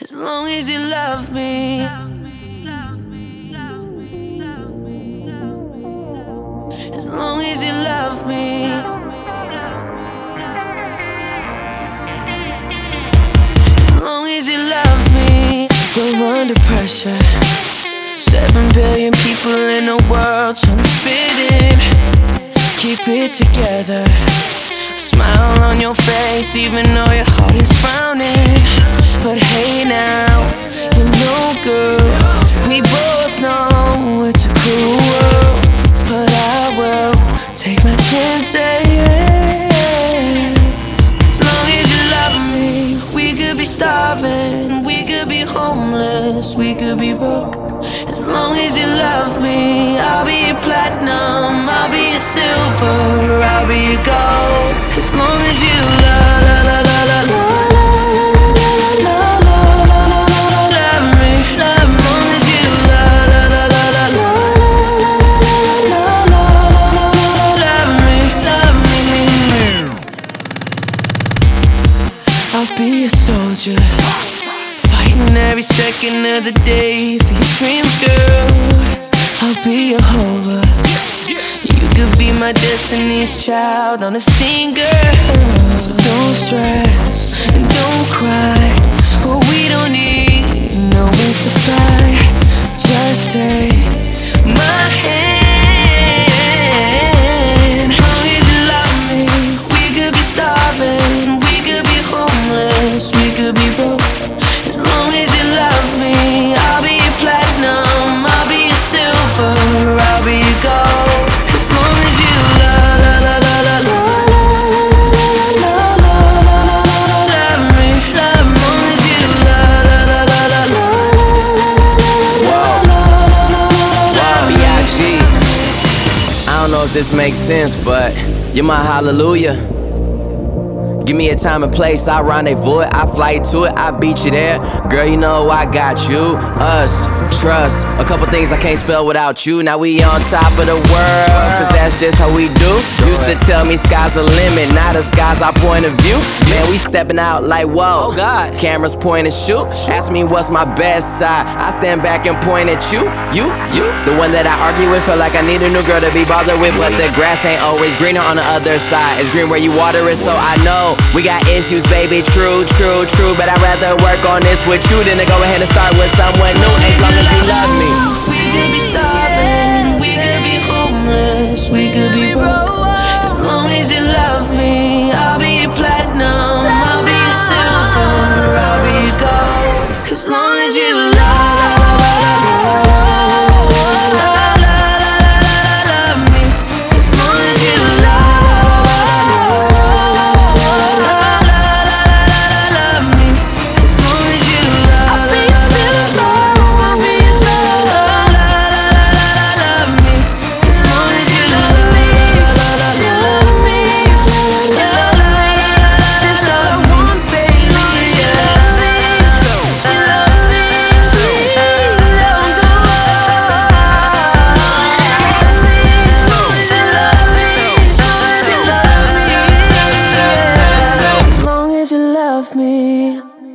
As long as you love me. As long as you love me. As long as you love me. We're under pressure. Seven billion people in the world trying to fit in. Keep it together. Smile on your face, even though your heart is frowning. Starving, we could be homeless, we could be broke. As long as you love me, I'll be a soldier, fighting every second of the day for your dreams, girl. I'll be a Hova. You could be my destiny's child on a scene, girl. This makes sense, but you're my hallelujah. Give me a time and place, I rendezvous it, I fly to it, I beat you there. Girl, you know I got you, us, trust. A couple things I can't spell without you. Now we on top of the world, cause that's just how we do. Used to tell me sky's the limit, now the sky's our point of view. Man, we stepping out like whoa. Oh god. Cameras point and shoot. Ask me what's my best side. I stand back and point at you, you, you. The one that I argue with, feel like I need a new girl to be bothered with. But the grass ain't always greener on the other side. It's green where you water it, so I we got issues, baby. True, true, true. But I'd rather work on this with you than to go ahead and start with someone new. As long as you love me. We could be starving, we could be homeless, we could be broke. As long as you love me, I'll be your platinum, I'll be your silver, I'll be your gold. As long as you me.